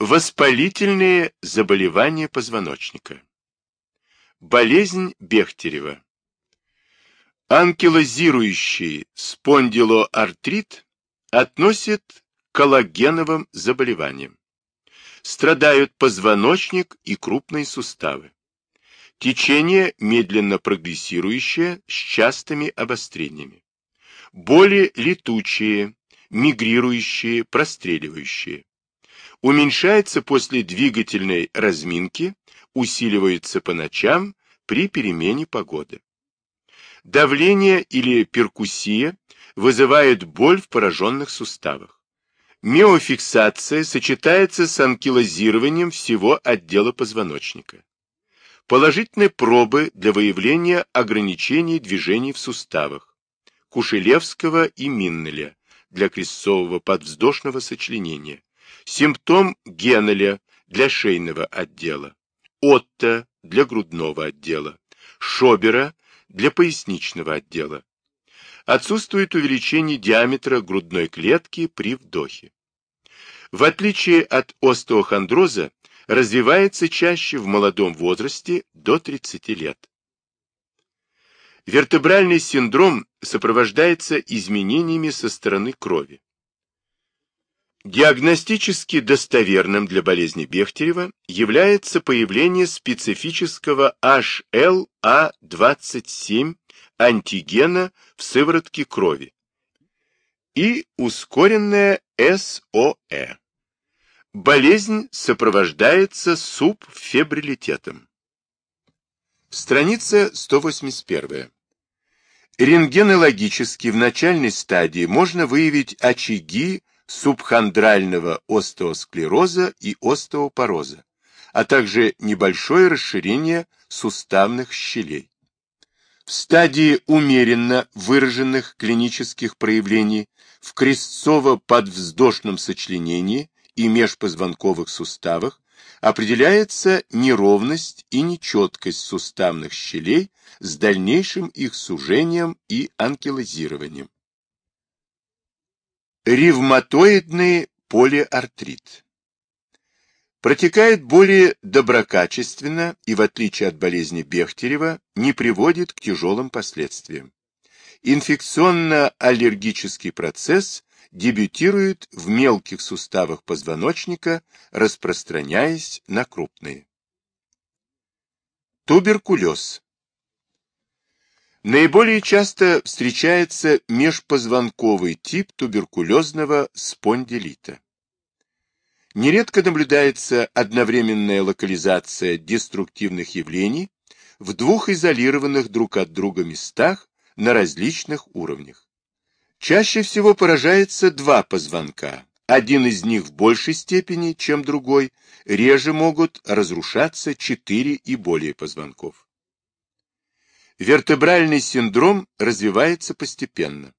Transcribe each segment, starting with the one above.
Воспалительные заболевания позвоночника. Болезнь Бехтерева. Анкилозирующий спондилоартрит относит к коллагеновым заболеваниям. Страдают позвоночник и крупные суставы. Течение медленно прогрессирующее с частыми обострениями. Боли летучие, мигрирующие, простреливающие уменьшается после двигательной разминки, усиливается по ночам при перемене погоды. Давление или перкуссия вызывает боль в пораженных суставах. Миофиксация сочетается с анкилозированием всего отдела позвоночника. Положительные пробы для выявления ограничений движений в суставах. Кушелевского и Миннеля для крестцового подвздошного сочленения Симптом Геннеля для шейного отдела, Отто для грудного отдела, Шобера для поясничного отдела. Отсутствует увеличение диаметра грудной клетки при вдохе. В отличие от остеохондроза, развивается чаще в молодом возрасте до 30 лет. Вертебральный синдром сопровождается изменениями со стороны крови. Диагностически достоверным для болезни Бехтерева является появление специфического HLA27 антигена в сыворотке крови и ускоренное СОЭ. Болезнь сопровождается субфебрилитетом. Страница 181. Рентгенологически в начальной стадии можно выявить очаги субхондрального остеосклероза и остеопороза, а также небольшое расширение суставных щелей. В стадии умеренно выраженных клинических проявлений в крестцово-подвздошном сочленении и межпозвонковых суставах определяется неровность и нечеткость суставных щелей с дальнейшим их сужением и анкилозированием. Ревматоидный полиартрит. Протекает более доброкачественно и, в отличие от болезни Бехтерева, не приводит к тяжелым последствиям. Инфекционно-аллергический процесс дебютирует в мелких суставах позвоночника, распространяясь на крупные. Туберкулез. Наиболее часто встречается межпозвонковый тип туберкулезного спондилита. Нередко наблюдается одновременная локализация деструктивных явлений в двух изолированных друг от друга местах на различных уровнях. Чаще всего поражается два позвонка, один из них в большей степени, чем другой, реже могут разрушаться четыре и более позвонков. Вертебральный синдром развивается постепенно.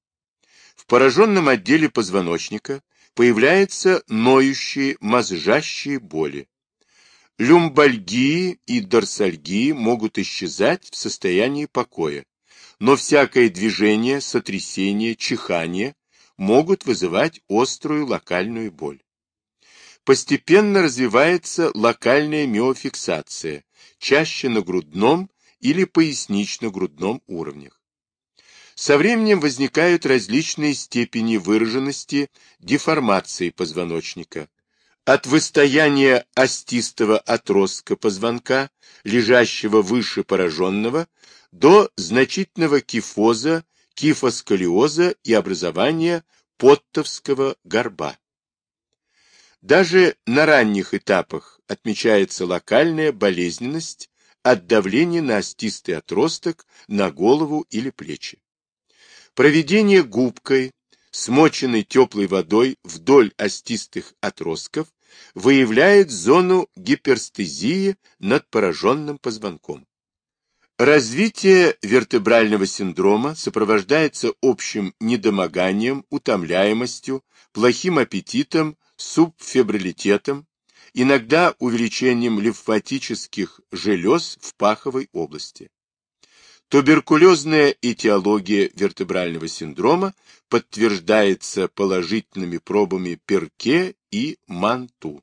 В пораженном отделе позвоночника появляются ноющие, мозжащие боли. Люмбальгии и дорсальгии могут исчезать в состоянии покоя, но всякое движение, сотрясение, чихание могут вызывать острую локальную боль. Постепенно развивается локальная миофиксация, чаще на грудном или пояснично-грудном уровнях. Со временем возникают различные степени выраженности деформации позвоночника, от выстояния остистого отростка позвонка, лежащего выше пораженного, до значительного кифоза, кифосколиоза и образования поттовского горба. Даже на ранних этапах отмечается локальная болезненность от давления на остистый отросток, на голову или плечи. Проведение губкой, смоченной теплой водой вдоль остистых отростков, выявляет зону гиперстезии над пораженным позвонком. Развитие вертебрального синдрома сопровождается общим недомоганием, утомляемостью, плохим аппетитом, субфебрилитетом, иногда увеличением лимфатических желез в паховой области. Туберкулезная этиология вертебрального синдрома подтверждается положительными пробами Перке и Манту.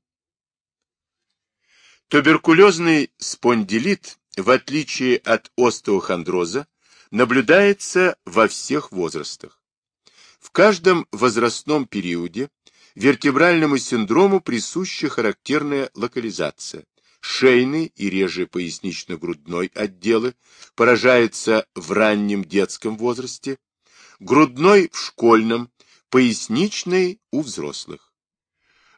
Туберкулезный спондилит, в отличие от остеохондроза, наблюдается во всех возрастах. В каждом возрастном периоде вертебральному синдрому присуща характерная локализация. Шейный и реже пояснично-грудной отделы поражаются в раннем детском возрасте, грудной в школьном, поясничный у взрослых.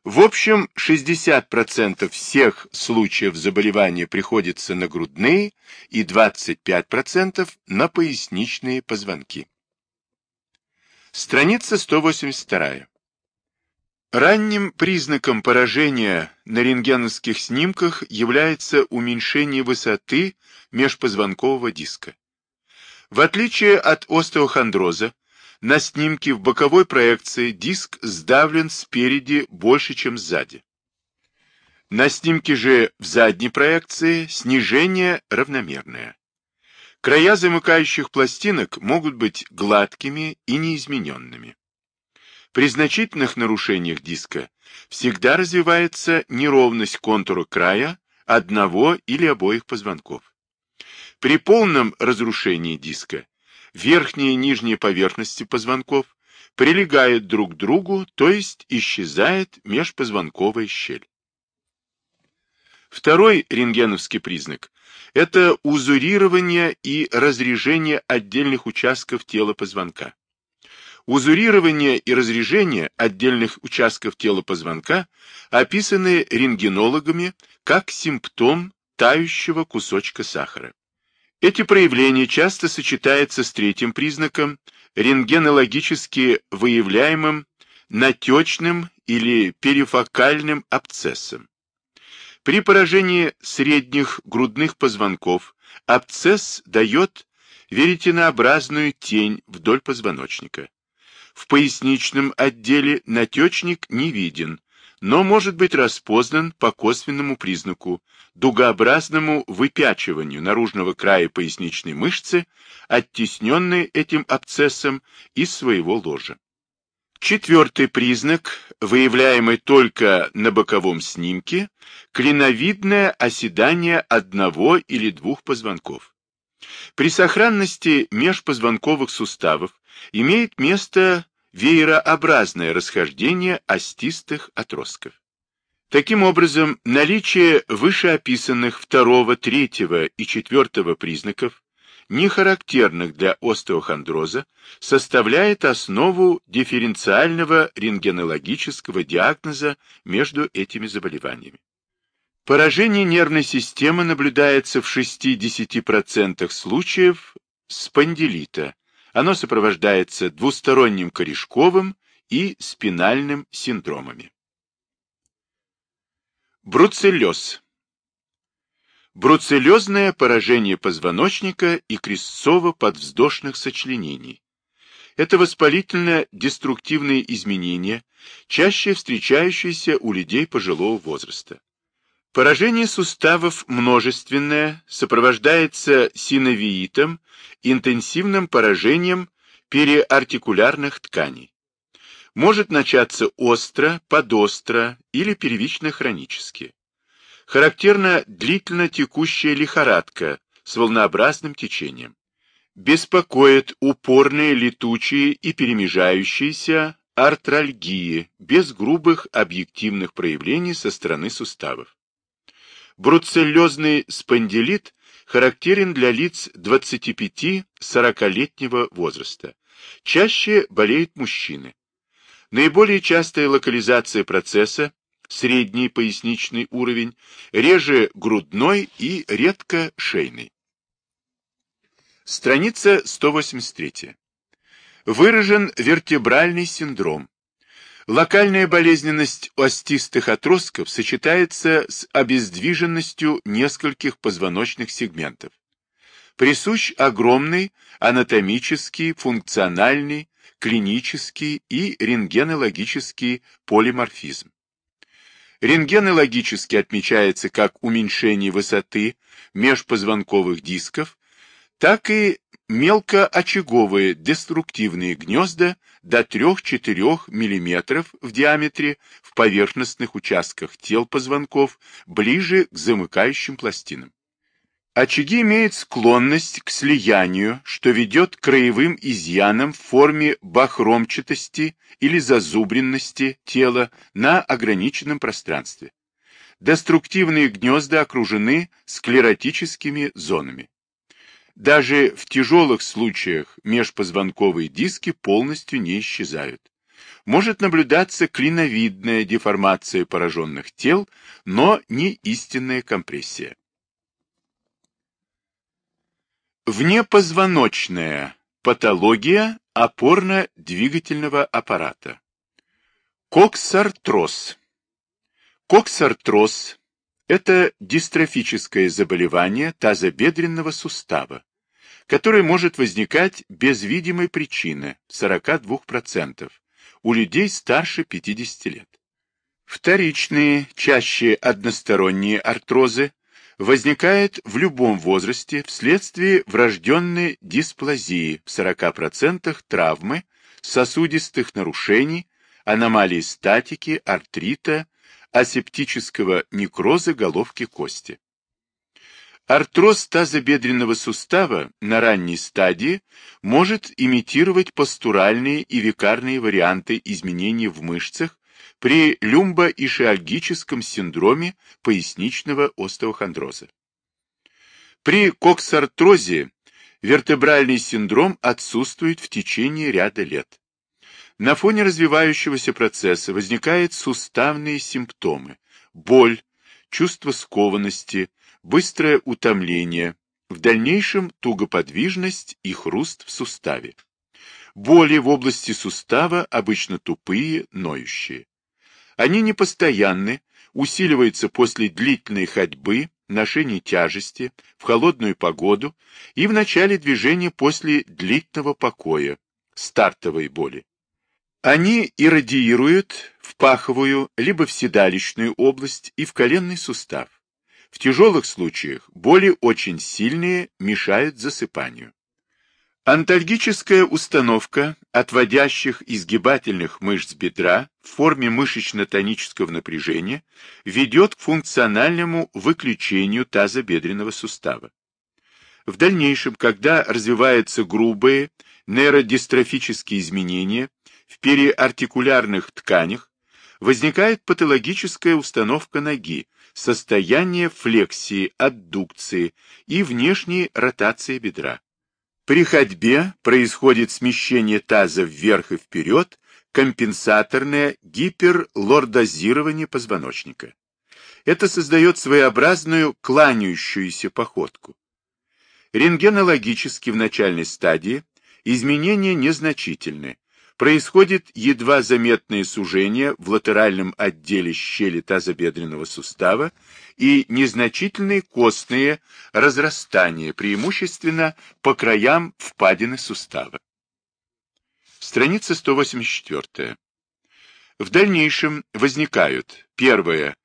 В общем, 60% всех случаев заболевания приходится на грудные и 25% на поясничные позвонки. Страница 182. Ранним признаком поражения на рентгеновских снимках является уменьшение высоты межпозвонкового диска. В отличие от остеохондроза, на снимке в боковой проекции диск сдавлен спереди больше, чем сзади. На снимке же в задней проекции снижение равномерное. Края замыкающих пластинок могут быть гладкими и неизмененными. При значительных нарушениях диска всегда развивается неровность контура края одного или обоих позвонков. При полном разрушении диска верхние и нижние поверхности позвонков прилегают друг к другу, то есть исчезает межпозвонковая щель. Второй рентгеновский признак – это узурирование и разрежение отдельных участков тела позвонка. Узурирование и разрежение отдельных участков тела позвонка описаны рентгенологами как симптом тающего кусочка сахара. Эти проявления часто сочетаются с третьим признаком, рентгенологически выявляемым натечным или перифокальным абсцессом. При поражении средних грудных позвонков абсцесс дает веретенообразную тень вдоль позвоночника. В поясничном отделе натечник не виден, но может быть распознан по косвенному признаку, дугообразному выпячиванию наружного края поясничной мышцы, оттесненной этим абсцессом из своего ложа. Четвертый признак, выявляемый только на боковом снимке, клиновидное оседание одного или двух позвонков. При сохранности межпозвонковых суставов имеет место веерообразное расхождение остистых отростков. Таким образом, наличие вышеописанных второго, третьего и четвертого признаков, не характерных для остеохондроза, составляет основу дифференциального рентгенологического диагноза между этими заболеваниями. Поражение нервной системы наблюдается в 60% случаев спондилита, оно сопровождается двусторонним корешковым и спинальным синдромами. Бруцеллез. Бруцеллезное поражение позвоночника и крестцово-подвздошных сочленений. Это воспалительно-деструктивные изменения, чаще встречающиеся у людей пожилого возраста. Поражение суставов множественное, сопровождается синовиитом, интенсивным поражением периартикулярных тканей. Может начаться остро, подостро или первично-хронически. Характерна длительно текущая лихорадка с волнообразным течением. Беспокоит упорные летучие и перемежающиеся артральгии без грубых объективных проявлений со стороны суставов. Бруцеллезный спондилит характерен для лиц 25-40-летнего возраста. Чаще болеют мужчины. Наиболее частая локализация процесса – средний поясничный уровень, реже грудной и редко шейный. Страница 183. Выражен вертебральный синдром, Локальная болезненность остистых отростков сочетается с обездвиженностью нескольких позвоночных сегментов. Присущ огромный анатомический, функциональный, клинический и рентгенологический полиморфизм. Рентгенологически отмечается как уменьшение высоты межпозвонковых дисков, так и мелкоочаговые деструктивные гнезда до 3-4 мм в диаметре в поверхностных участках тел позвонков ближе к замыкающим пластинам. Очаги имеют склонность к слиянию, что ведет к краевым изъянам в форме бахромчатости или зазубренности тела на ограниченном пространстве. Деструктивные гнезда окружены склеротическими зонами. Даже в тяжелых случаях межпозвонковые диски полностью не исчезают. Может наблюдаться клиновидная деформация пораженных тел, но не истинная компрессия. Внепозвоночная патология опорно-двигательного аппарата. Коксартроз. Коксартроз это дистрофическое заболевание тазобедренного сустава, которое может возникать без видимой причины 42% у людей старше 50 лет. Вторичные, чаще односторонние артрозы возникают в любом возрасте вследствие врожденной дисплазии в 40% травмы, сосудистых нарушений, аномалий статики, артрита, асептического некроза головки кости. Артроз тазобедренного сустава на ранней стадии может имитировать постуральные и викарные варианты изменений в мышцах при люмбоишиальгическом синдроме поясничного остеохондроза. При коксартрозе вертебральный синдром отсутствует в течение ряда лет. На фоне развивающегося процесса возникают суставные симптомы, боль, чувство скованности, быстрое утомление, в дальнейшем тугоподвижность и хруст в суставе. Боли в области сустава обычно тупые, ноющие. Они непостоянны, усиливаются после длительной ходьбы, ношения тяжести, в холодную погоду и в начале движения после длительного покоя, стартовой боли. Они иррадиируют в паховую, либо в седалищную область и в коленный сустав. В тяжелых случаях боли очень сильные, мешают засыпанию. Антальгическая установка отводящих изгибательных мышц бедра в форме мышечно-тонического напряжения ведет к функциональному выключению тазобедренного сустава. В дальнейшем, когда развиваются грубые нейродистрофические изменения, в периартикулярных тканях возникает патологическая установка ноги, состояние флексии, аддукции и внешней ротации бедра. При ходьбе происходит смещение таза вверх и вперед, компенсаторное гиперлордозирование позвоночника. Это создает своеобразную кланяющуюся походку. Рентгенологически в начальной стадии изменения незначительны, происходит едва заметное сужение в латеральном отделе щели тазобедренного сустава и незначительные костные разрастания, преимущественно по краям впадины сустава. Страница 184. В дальнейшем возникают первое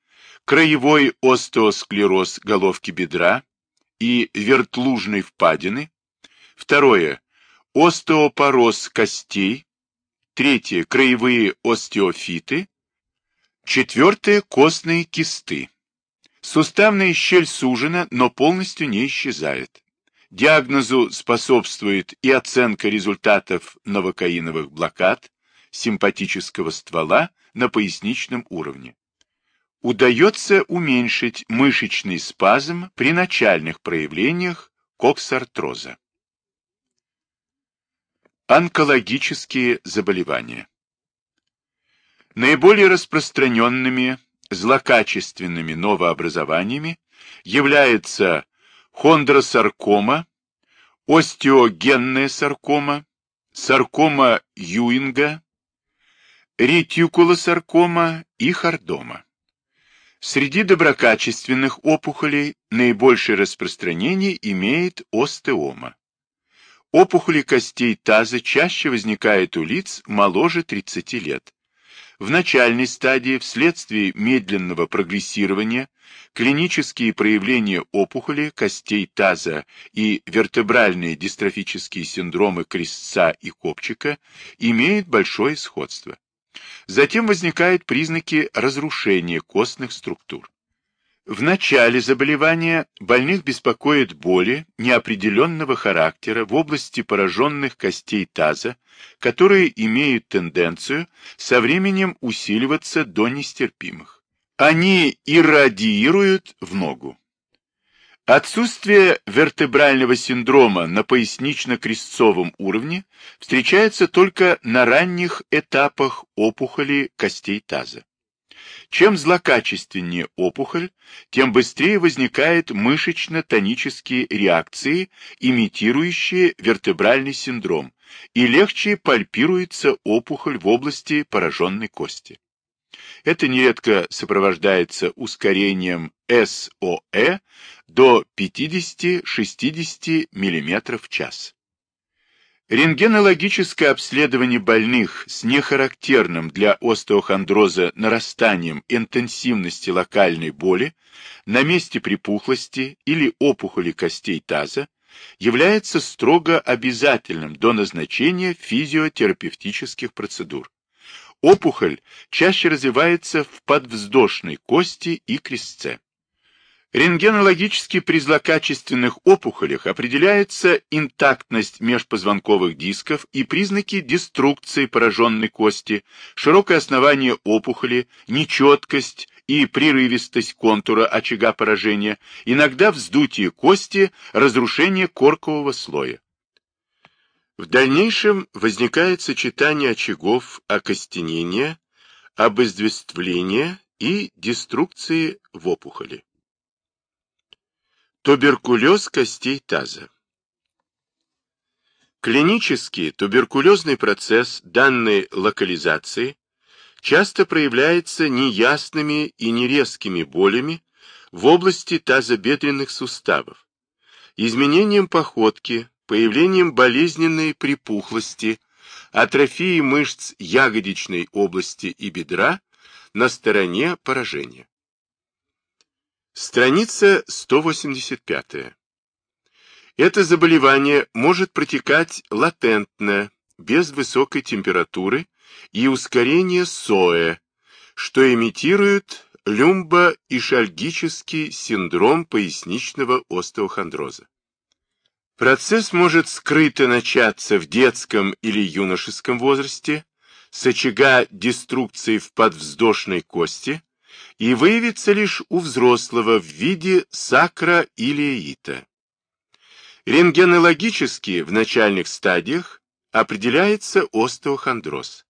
краевой остеосклероз головки бедра и вертлужной впадины, второе остеопороз костей, Третье – краевые остеофиты. Четвертое – костные кисты. Суставная щель сужена, но полностью не исчезает. Диагнозу способствует и оценка результатов новокаиновых блокад симпатического ствола на поясничном уровне. Удается уменьшить мышечный спазм при начальных проявлениях коксартроза. Онкологические заболевания. Наиболее распространенными злокачественными новообразованиями являются хондросаркома, остеогенная саркома, саркома Юинга, ретикулосаркома и хордома. Среди доброкачественных опухолей наибольшее распространение имеет остеома. Опухоли костей таза чаще возникают у лиц моложе 30 лет. В начальной стадии, вследствие медленного прогрессирования, клинические проявления опухоли костей таза и вертебральные дистрофические синдромы крестца и копчика имеют большое сходство. Затем возникают признаки разрушения костных структур. В начале заболевания больных беспокоит боли неопределенного характера в области пораженных костей таза, которые имеют тенденцию со временем усиливаться до нестерпимых. Они иррадиируют в ногу. Отсутствие вертебрального синдрома на пояснично-крестцовом уровне встречается только на ранних этапах опухоли костей таза. Чем злокачественнее опухоль, тем быстрее возникают мышечно-тонические реакции, имитирующие вертебральный синдром, и легче пальпируется опухоль в области пораженной кости. Это нередко сопровождается ускорением СОЭ до 50-60 мм в час. Рентгенологическое обследование больных с нехарактерным для остеохондроза нарастанием интенсивности локальной боли на месте припухлости или опухоли костей таза является строго обязательным до назначения физиотерапевтических процедур. Опухоль чаще развивается в подвздошной кости и крестце. Рентгенологически при злокачественных опухолях определяется интактность межпозвонковых дисков и признаки деструкции пораженной кости, широкое основание опухоли, нечеткость и прерывистость контура очага поражения, иногда вздутие кости, разрушение коркового слоя. В дальнейшем возникает сочетание очагов окостенения, обезвествления и деструкции в опухоли. Туберкулез костей таза. Клинический туберкулезный процесс данной локализации часто проявляется неясными и нерезкими болями в области тазобедренных суставов, изменением походки, появлением болезненной припухлости, атрофии мышц ягодичной области и бедра на стороне поражения. Страница 185. Это заболевание может протекать латентно, без высокой температуры и ускорения СОЭ, что имитирует люмбоишальгический синдром поясничного остеохондроза. Процесс может скрыто начаться в детском или юношеском возрасте с очага деструкции в подвздошной кости, и выявится лишь у взрослого в виде сакра или иита. Рентгенологически в начальных стадиях определяется остеохондроз.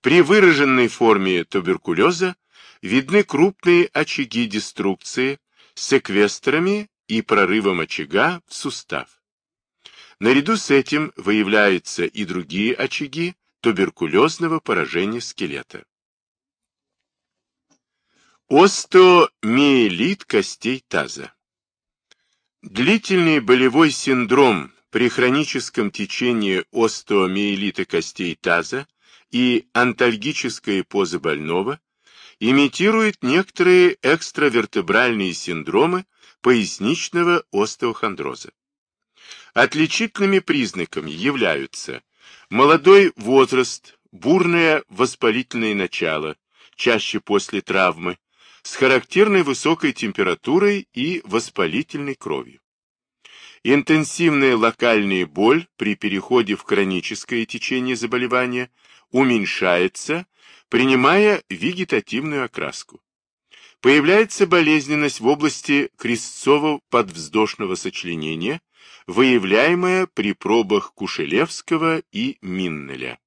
При выраженной форме туберкулеза видны крупные очаги деструкции с секвестрами и прорывом очага в сустав. Наряду с этим выявляются и другие очаги туберкулезного поражения скелета. Остеомиелит костей таза. Длительный болевой синдром при хроническом течении остеомиелита костей таза и антальгическая поза больного имитирует некоторые экстравертебральные синдромы поясничного остеохондроза. Отличительными признаками являются молодой возраст, бурное воспалительное начало, чаще после травмы, с характерной высокой температурой и воспалительной кровью. Интенсивная локальная боль при переходе в хроническое течение заболевания уменьшается, принимая вегетативную окраску. Появляется болезненность в области крестцово-подвздошного сочленения, выявляемая при пробах Кушелевского и Миннеля.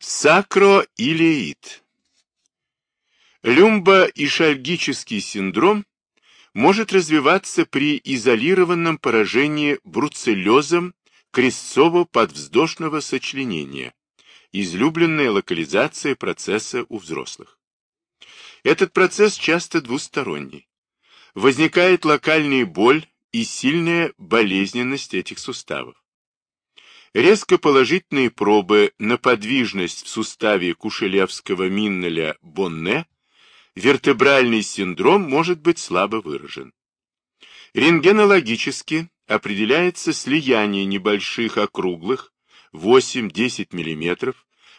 Сакроилеид Люмбоишальгический синдром может развиваться при изолированном поражении бруцеллезом крестцово-подвздошного сочленения, излюбленная локализация процесса у взрослых. Этот процесс часто двусторонний. Возникает локальная боль и сильная болезненность этих суставов. Резко положительные пробы на подвижность в суставе кушелевского миннеля Бонне вертебральный синдром может быть слабо выражен. Рентгенологически определяется слияние небольших округлых 8-10 мм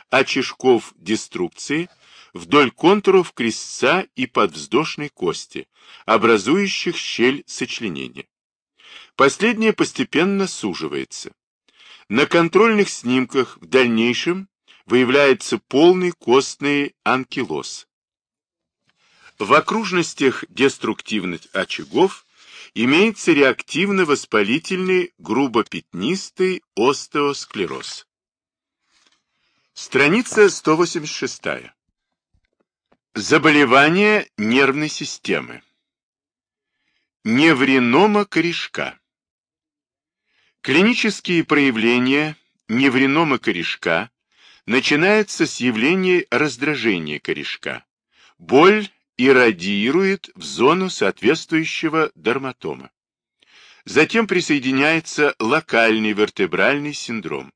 очишков деструкции вдоль контуров крестца и подвздошной кости, образующих щель сочленения. Последнее постепенно суживается. На контрольных снимках в дальнейшем выявляется полный костный анкилоз. В окружностях деструктивных очагов имеется реактивно-воспалительный грубопятнистый остеосклероз. Страница 186. Заболевания нервной системы. Невринома корешка. Клинические проявления невринома корешка начинаются с явления раздражения корешка. Боль иррадиирует в зону соответствующего дерматома. Затем присоединяется локальный вертебральный синдром.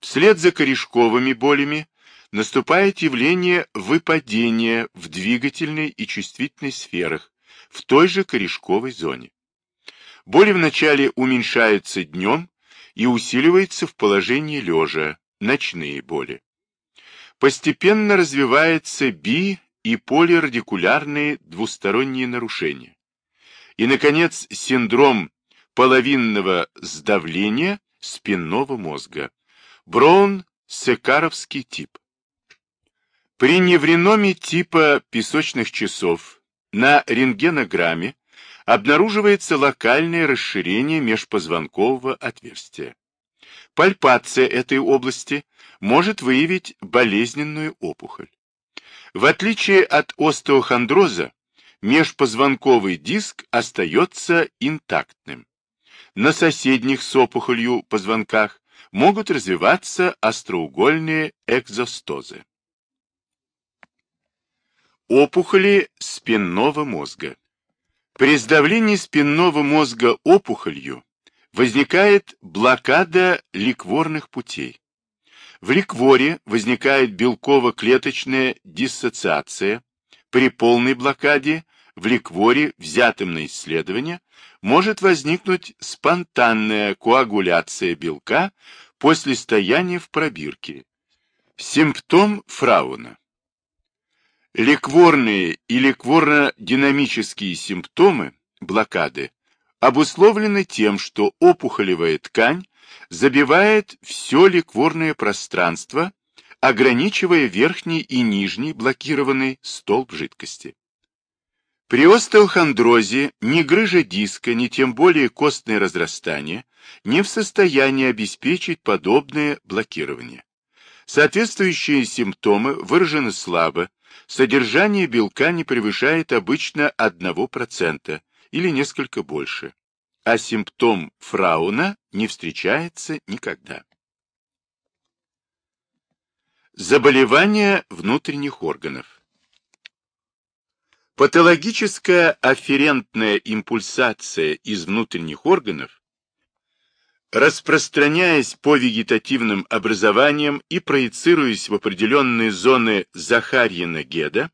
Вслед за корешковыми болями наступает явление выпадения в двигательной и чувствительной сферах в той же корешковой зоне. Боли вначале уменьшаются днем и усиливаются в положении лежа, ночные боли. Постепенно развивается би- и полирадикулярные двусторонние нарушения. И, наконец, синдром половинного сдавления спинного мозга. Браун-Секаровский тип. При невреноме типа песочных часов на рентгенограмме обнаруживается локальное расширение межпозвонкового отверстия. Пальпация этой области может выявить болезненную опухоль. В отличие от остеохондроза, межпозвонковый диск остается интактным. На соседних с опухолью позвонках могут развиваться остроугольные экзостозы. Опухоли спинного мозга. При сдавлении спинного мозга опухолью возникает блокада ликворных путей. В ликворе возникает белково-клеточная диссоциация. При полной блокаде в ликворе, взятом на исследование, может возникнуть спонтанная коагуляция белка после стояния в пробирке. Симптом Фрауна. Ликворные и ликворно-динамические симптомы блокады обусловлены тем, что опухолевая ткань забивает все ликворное пространство, ограничивая верхний и нижний блокированный столб жидкости. При остеохондрозе ни грыжа диска, ни тем более костное разрастание не в состоянии обеспечить подобное блокирование. Соответствующие симптомы выражены слабо, Содержание белка не превышает обычно 1% или несколько больше, а симптом фрауна не встречается никогда. Заболевания внутренних органов. Патологическая афферентная импульсация из внутренних органов распространяясь по вегетативным образованиям и проецируясь в определенные зоны Захарьина-Геда,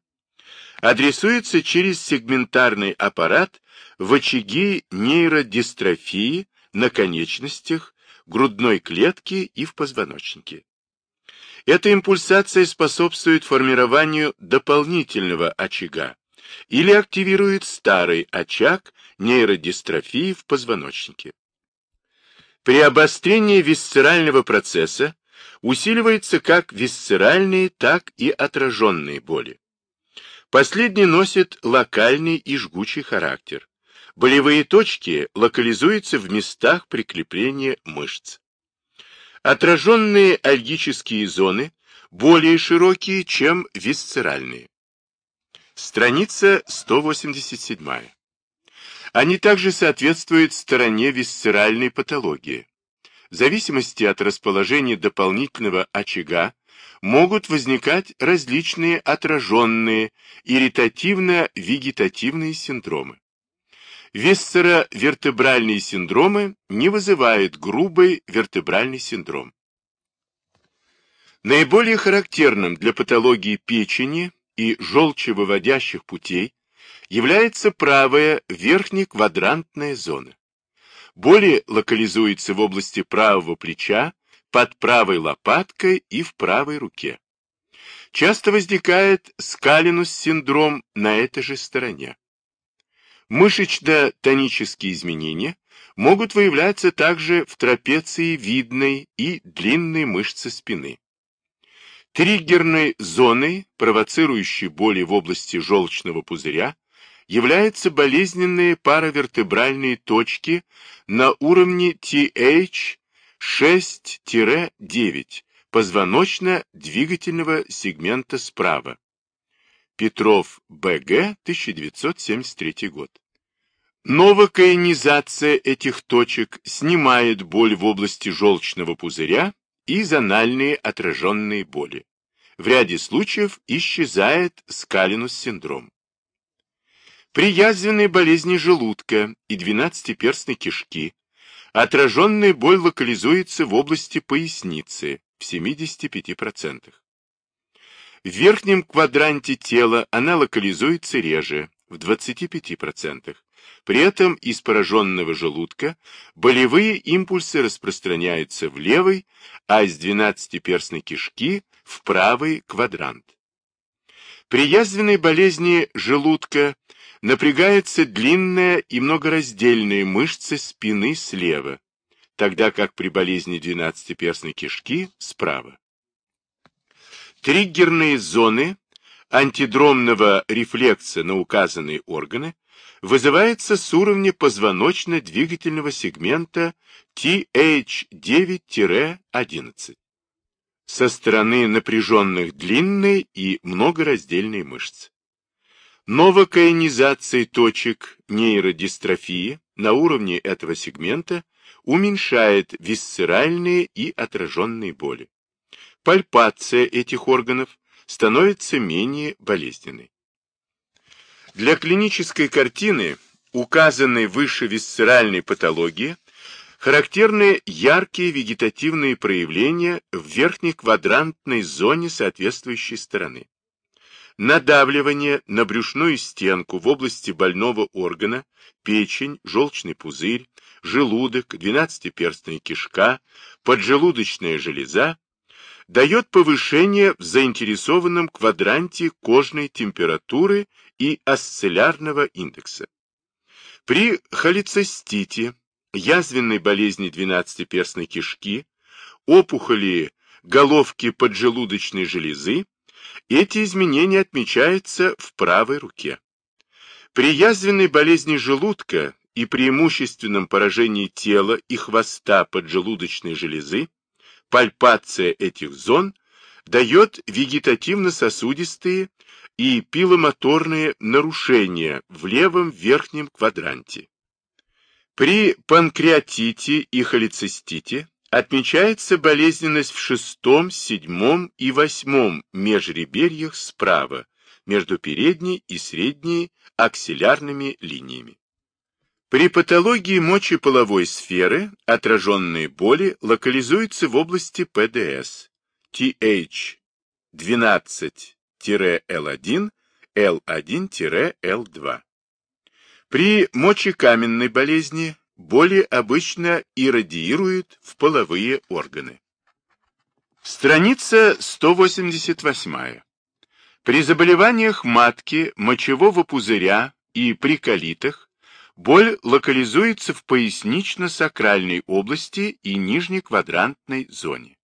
адресуется через сегментарный аппарат в очаги нейродистрофии на конечностях, грудной клетке и в позвоночнике. Эта импульсация способствует формированию дополнительного очага или активирует старый очаг нейродистрофии в позвоночнике. При обострении висцерального процесса усиливаются как висцеральные, так и отраженные боли. Последние носят локальный и жгучий характер. Болевые точки локализуются в местах прикрепления мышц. Отраженные альгические зоны более широкие, чем висцеральные. Страница 187. Они также соответствуют стороне висцеральной патологии. В зависимости от расположения дополнительного очага могут возникать различные отраженные ирритативно-вегетативные синдромы. Висцеровертебральные синдромы не вызывают грубый вертебральный синдром. Наиболее характерным для патологии печени и желчевыводящих путей является правая верхнеквадрантная зона. Более локализуется в области правого плеча, под правой лопаткой и в правой руке. Часто возникает скалинус-синдром на этой же стороне. Мышечно-тонические изменения могут выявляться также в трапеции видной и длинной мышцы спины. Триггерной зоной, провоцирующей боли в области желчного пузыря, являются болезненные паравертебральные точки на уровне TH6-9 позвоночно-двигательного сегмента справа. Петров Б.Г. 1973 год. Новокаинизация этих точек снимает боль в области желчного пузыря и зональные отраженные боли. В ряде случаев исчезает скалинус-синдром. При язвенной болезни желудка и двенадцатиперстной кишки отраженная боль локализуется в области поясницы в 75%. В верхнем квадранте тела она локализуется реже, в 25%. При этом из пораженного желудка болевые импульсы распространяются в левый, а из двенадцатиперстной кишки в правый квадрант. При язвенной болезни желудка напрягается длинная и многораздельная мышцы спины слева, тогда как при болезни двенадцатиперстной кишки справа. Триггерные зоны антидромного рефлекса на указанные органы вызывается с уровня позвоночно-двигательного сегмента TH9-11 со стороны напряженных длинной и многораздельной мышц. Новокаинизация точек нейродистрофии на уровне этого сегмента уменьшает висцеральные и отраженные боли пальпация этих органов становится менее болезненной. Для клинической картины, указанной выше висцеральной патологии, характерны яркие вегетативные проявления в верхней квадрантной зоне соответствующей стороны. Надавливание на брюшную стенку в области больного органа, печень, желчный пузырь, желудок, двенадцатиперстная кишка, поджелудочная железа дает повышение в заинтересованном квадранте кожной температуры и осциллярного индекса. При холецистите, язвенной болезни двенадцатиперстной кишки, опухоли головки поджелудочной железы, эти изменения отмечаются в правой руке. При язвенной болезни желудка и преимущественном поражении тела и хвоста поджелудочной железы Пальпация этих зон дает вегетативно-сосудистые и пиломоторные нарушения в левом верхнем квадранте. При панкреатите и холецистите отмечается болезненность в шестом, седьмом и восьмом межреберьях справа, между передней и средней аксиллярными линиями. При патологии мочеполовой сферы отраженные боли локализуются в области ПДС TH12-L1, L1-L2. При мочекаменной болезни боли обычно иррадиируют в половые органы. Страница 188. При заболеваниях матки, мочевого пузыря и при колитах Боль локализуется в пояснично-сакральной области и нижнеквадрантной зоне.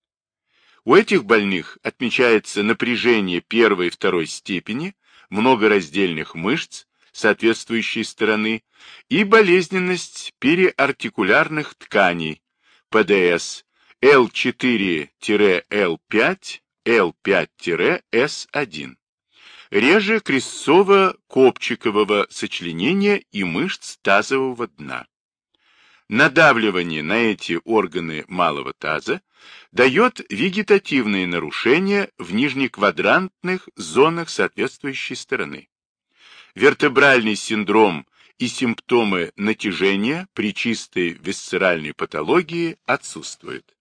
У этих больных отмечается напряжение первой и второй степени, многораздельных мышц, соответствующей стороны, и болезненность переартикулярных тканей, ПДС L4-L5, L5-S1 реже крестцово-копчикового сочленения и мышц тазового дна. Надавливание на эти органы малого таза дает вегетативные нарушения в нижнеквадрантных зонах соответствующей стороны. Вертебральный синдром и симптомы натяжения при чистой висцеральной патологии отсутствуют.